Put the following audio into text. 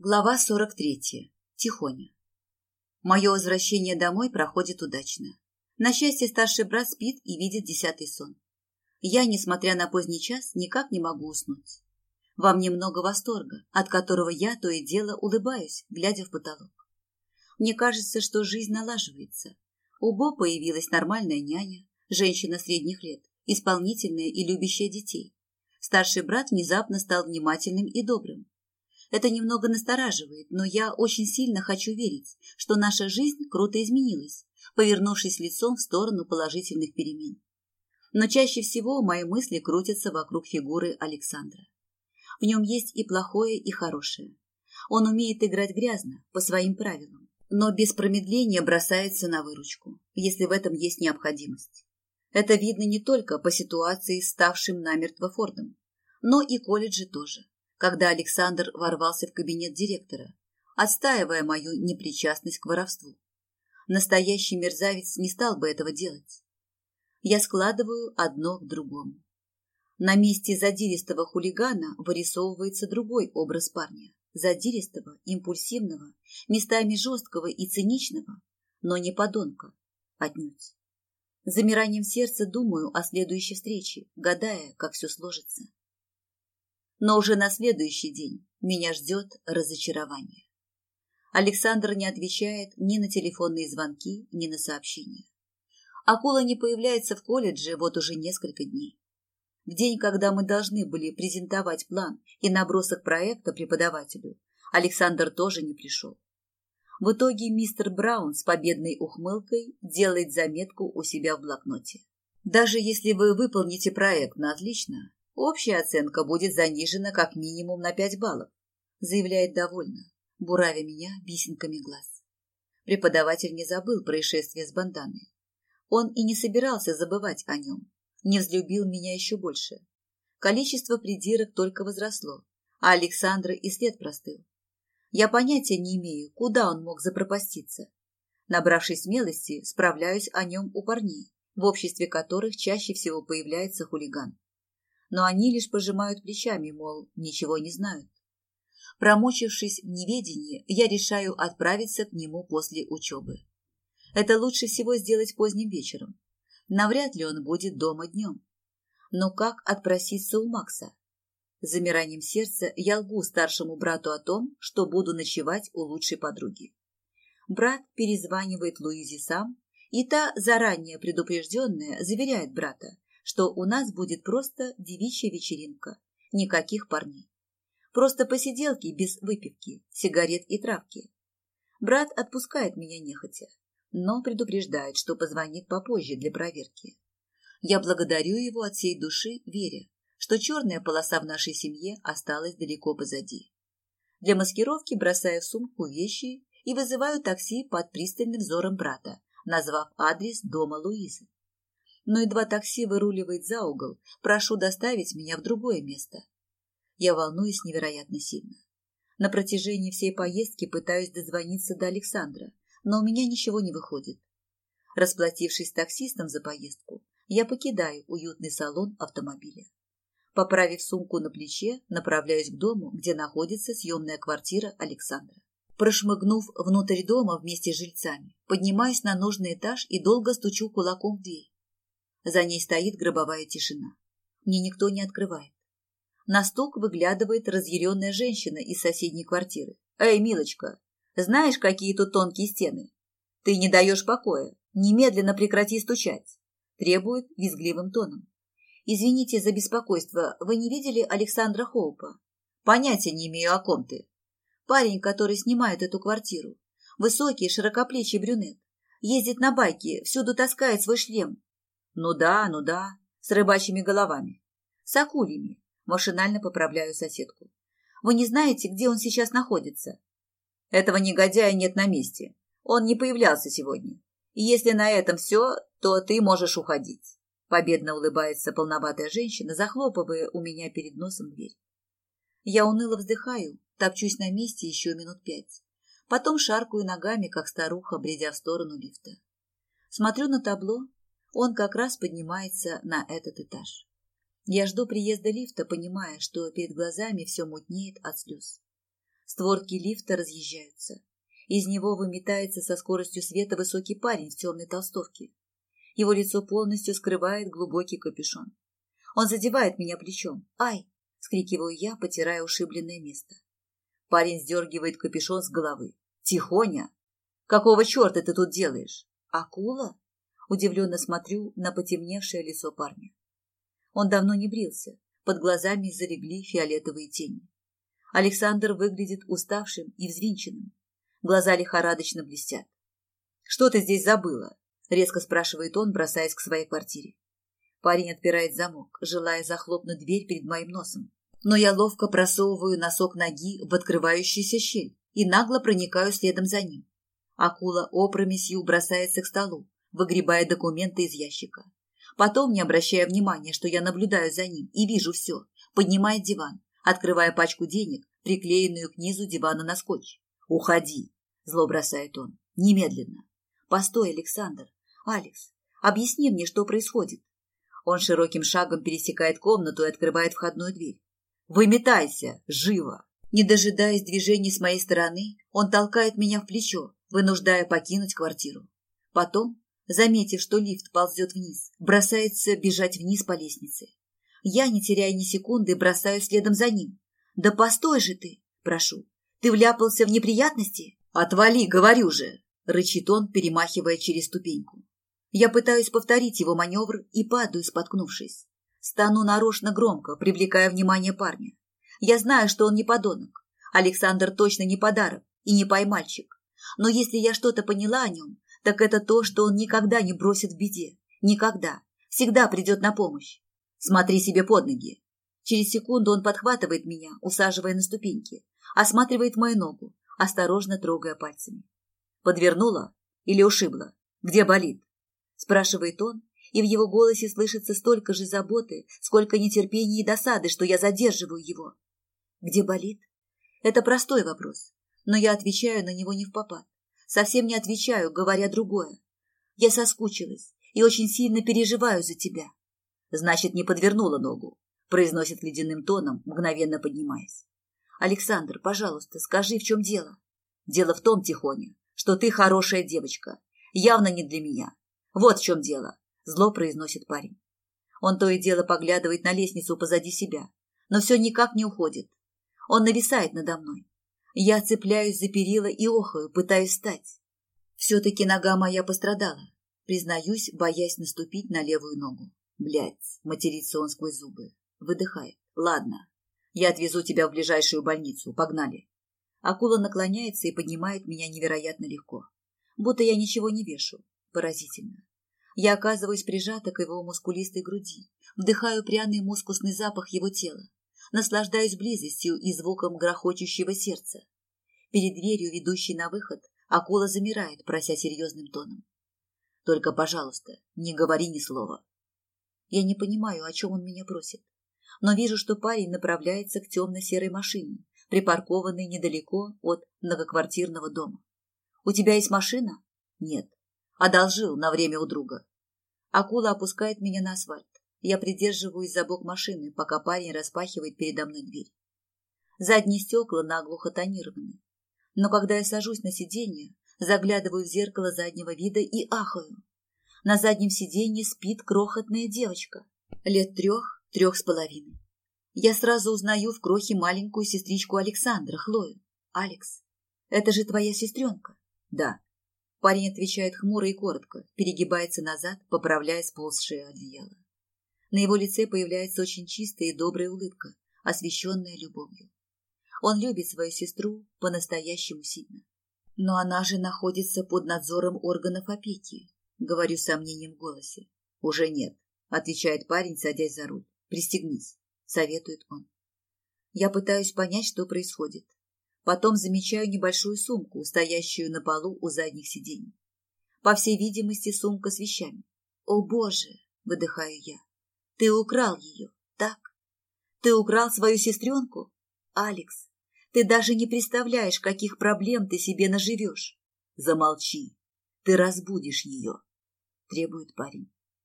Глава 43. Тихоня. Мое возвращение домой проходит удачно. На счастье, старший брат спит и видит десятый сон. Я, несмотря на поздний час, никак не могу уснуть. Во мне много восторга, от которого я то и дело улыбаюсь, глядя в потолок. Мне кажется, что жизнь налаживается. У Бо появилась нормальная няня, женщина средних лет, исполнительная и любящая детей. Старший брат внезапно стал внимательным и добрым это немного настораживает, но я очень сильно хочу верить, что наша жизнь круто изменилась, повернувшись лицом в сторону положительных перемен. Но чаще всего мои мысли крутятся вокруг фигуры Александра. В нем есть и плохое, и хорошее. Он умеет играть грязно, по своим правилам, но без промедления бросается на выручку, если в этом есть необходимость. Это видно не только по ситуации с ставшим намертво Фордом, но и колледжи тоже когда Александр ворвался в кабинет директора, отстаивая мою непричастность к воровству. Настоящий мерзавец не стал бы этого делать. Я складываю одно к другому. На месте задиристого хулигана вырисовывается другой образ парня. Задиристого, импульсивного, местами жесткого и циничного, но не подонка, отнюдь. Замиранием сердца думаю о следующей встрече, гадая, как все сложится. Но уже на следующий день меня ждет разочарование. Александр не отвечает ни на телефонные звонки, ни на сообщения. Акула не появляется в колледже вот уже несколько дней. В день, когда мы должны были презентовать план и набросок проекта преподавателю, Александр тоже не пришел. В итоге мистер Браун с победной ухмылкой делает заметку у себя в блокноте. Даже если вы выполните проект на отлично, Общая оценка будет занижена как минимум на пять баллов, заявляет довольно, буравя меня бисинками глаз. Преподаватель не забыл происшествие с банданой. Он и не собирался забывать о нем, не взлюбил меня еще больше. Количество придирок только возросло, а Александра и след простыл. Я понятия не имею, куда он мог запропаститься. Набравшись смелости, справляюсь о нем у парней, в обществе которых чаще всего появляется хулиган но они лишь пожимают плечами, мол, ничего не знают. Промучившись в неведении, я решаю отправиться к нему после учебы. Это лучше всего сделать поздним вечером. Навряд ли он будет дома днем. Но как отпроситься у Макса? Замиранием сердца я лгу старшему брату о том, что буду ночевать у лучшей подруги. Брат перезванивает Луизе сам, и та, заранее предупрежденная, заверяет брата, что у нас будет просто девичья вечеринка, никаких парней. Просто посиделки без выпивки, сигарет и травки. Брат отпускает меня нехотя, но предупреждает, что позвонит попозже для проверки. Я благодарю его от всей души, веря, что черная полоса в нашей семье осталась далеко позади. Для маскировки бросаю в сумку вещи и вызываю такси под пристальным взором брата, назвав адрес дома Луизы но едва такси выруливает за угол, прошу доставить меня в другое место. Я волнуюсь невероятно сильно. На протяжении всей поездки пытаюсь дозвониться до Александра, но у меня ничего не выходит. Расплатившись с таксистом за поездку, я покидаю уютный салон автомобиля. Поправив сумку на плече, направляюсь к дому, где находится съемная квартира Александра. Прошмыгнув внутрь дома вместе с жильцами, поднимаюсь на нужный этаж и долго стучу кулаком в дверь. За ней стоит гробовая тишина. Мне никто не открывает. На стук выглядывает разъяренная женщина из соседней квартиры. «Эй, милочка, знаешь, какие тут тонкие стены? Ты не даешь покоя. Немедленно прекрати стучать!» Требует визгливым тоном. «Извините за беспокойство. Вы не видели Александра Хоупа?» «Понятия не имею, о ком ты». «Парень, который снимает эту квартиру. Высокий, широкоплечий брюнет. Ездит на байке, всюду таскает свой шлем. Ну да, ну да, с рыбачьими головами. С акульями. Машинально поправляю соседку. Вы не знаете, где он сейчас находится? Этого негодяя нет на месте. Он не появлялся сегодня. И если на этом все, то ты можешь уходить. Победно улыбается полноватая женщина, захлопывая у меня перед носом дверь. Я уныло вздыхаю, топчусь на месте еще минут пять. Потом шаркаю ногами, как старуха, бредя в сторону лифта. Смотрю на табло он как раз поднимается на этот этаж. Я жду приезда лифта, понимая, что перед глазами все мутнеет от слез. Створки лифта разъезжаются. Из него выметается со скоростью света высокий парень в темной толстовке. Его лицо полностью скрывает глубокий капюшон. Он задевает меня плечом. «Ай!» — скрикиваю я, потирая ушибленное место. Парень сдергивает капюшон с головы. «Тихоня! Какого черта ты тут делаешь? Акула?» Удивленно смотрю на потемневшее лицо парня. Он давно не брился, под глазами залегли фиолетовые тени. Александр выглядит уставшим и взвинченным. Глаза лихорадочно блестят. «Что ты здесь забыла?» — резко спрашивает он, бросаясь к своей квартире. Парень отпирает замок, желая захлопнуть дверь перед моим носом. Но я ловко просовываю носок ноги в открывающуюся щель и нагло проникаю следом за ним. Акула опрометью бросается к столу, выгребая документы из ящика. Потом, не обращая внимания, что я наблюдаю за ним и вижу все, поднимает диван, открывая пачку денег, приклеенную к низу дивана на скотч. «Уходи!» – зло бросает он. «Немедленно!» «Постой, Александр! Алекс, объясни мне, что происходит!» Он широким шагом пересекает комнату и открывает входную дверь. «Выметайся! Живо!» Не дожидаясь движений с моей стороны, он толкает меня в плечо, вынуждая покинуть квартиру. Потом, заметив, что лифт ползет вниз, бросается бежать вниз по лестнице. Я, не теряя ни секунды, бросаю следом за ним. «Да постой же ты!» – прошу. «Ты вляпался в неприятности?» «Отвали, говорю же!» – рычит он, перемахивая через ступеньку. Я пытаюсь повторить его маневр и падаю, споткнувшись. Стану нарочно громко, привлекая внимание парня. Я знаю, что он не подонок. Александр точно не подарок и не поймальчик. Но если я что-то поняла о нем, так это то, что он никогда не бросит в беде. Никогда. Всегда придет на помощь. Смотри себе под ноги. Через секунду он подхватывает меня, усаживая на ступеньки, осматривает мою ногу, осторожно трогая пальцами. Подвернула или ушибла? Где болит? Спрашивает он, и в его голосе слышится столько же заботы, сколько нетерпения и досады, что я задерживаю его. Где болит? Это простой вопрос, но я отвечаю на него не в попад. Совсем не отвечаю, говоря другое. Я соскучилась и очень сильно переживаю за тебя. Значит, не подвернула ногу, произносит ледяным тоном, мгновенно поднимаясь. Александр, пожалуйста, скажи, в чем дело? Дело в том, Тихоня, что ты хорошая девочка, явно не для меня. Вот в чем дело, зло произносит парень. Он то и дело поглядывает на лестницу позади себя, но все никак не уходит. Он нависает надо мной. Я цепляюсь за перила и охаю, пытаюсь встать. Все-таки нога моя пострадала, признаюсь, боясь наступить на левую ногу. Блядь, матерится он сквозь зубы. Выдыхает. Ладно, я отвезу тебя в ближайшую больницу. Погнали. Акула наклоняется и поднимает меня невероятно легко. Будто я ничего не вешу. Поразительно. Я оказываюсь прижата к его мускулистой груди, вдыхаю пряный мускусный запах его тела, наслаждаюсь близостью и звуком грохочущего сердца. Перед дверью, ведущей на выход, акула замирает, прося серьезным тоном. Только, пожалуйста, не говори ни слова. Я не понимаю, о чем он меня просит, но вижу, что парень направляется к темно-серой машине, припаркованной недалеко от многоквартирного дома. «У тебя есть машина?» «Нет». «Одолжил на время у друга». Акула опускает меня на асфальт. Я придерживаюсь за бок машины, пока парень распахивает передо мной дверь. Задние стекла наглухо тонированы. Но когда я сажусь на сиденье, заглядываю в зеркало заднего вида и ахаю. На заднем сиденье спит крохотная девочка, лет трех, трех с половиной. Я сразу узнаю в крохе маленькую сестричку Александра, Хлою. «Алекс, это же твоя сестренка?» «Да». Парень отвечает хмуро и коротко, перегибается назад, поправляя сползшее одеяло. На его лице появляется очень чистая и добрая улыбка, освещенная любовью. Он любит свою сестру по-настоящему сильно. Но она же находится под надзором органов опеки, Говорю с сомнением в голосе. Уже нет, отвечает парень, садясь за руль. Пристегнись, советует он. Я пытаюсь понять, что происходит. Потом замечаю небольшую сумку, стоящую на полу у задних сидений. По всей видимости, сумка с вещами. О, боже, выдыхаю я. Ты украл ее, так? Ты украл свою сестренку? Алекс, ты даже не представляешь, каких проблем ты себе наживешь. Замолчи. Ты разбудишь ее требует парень.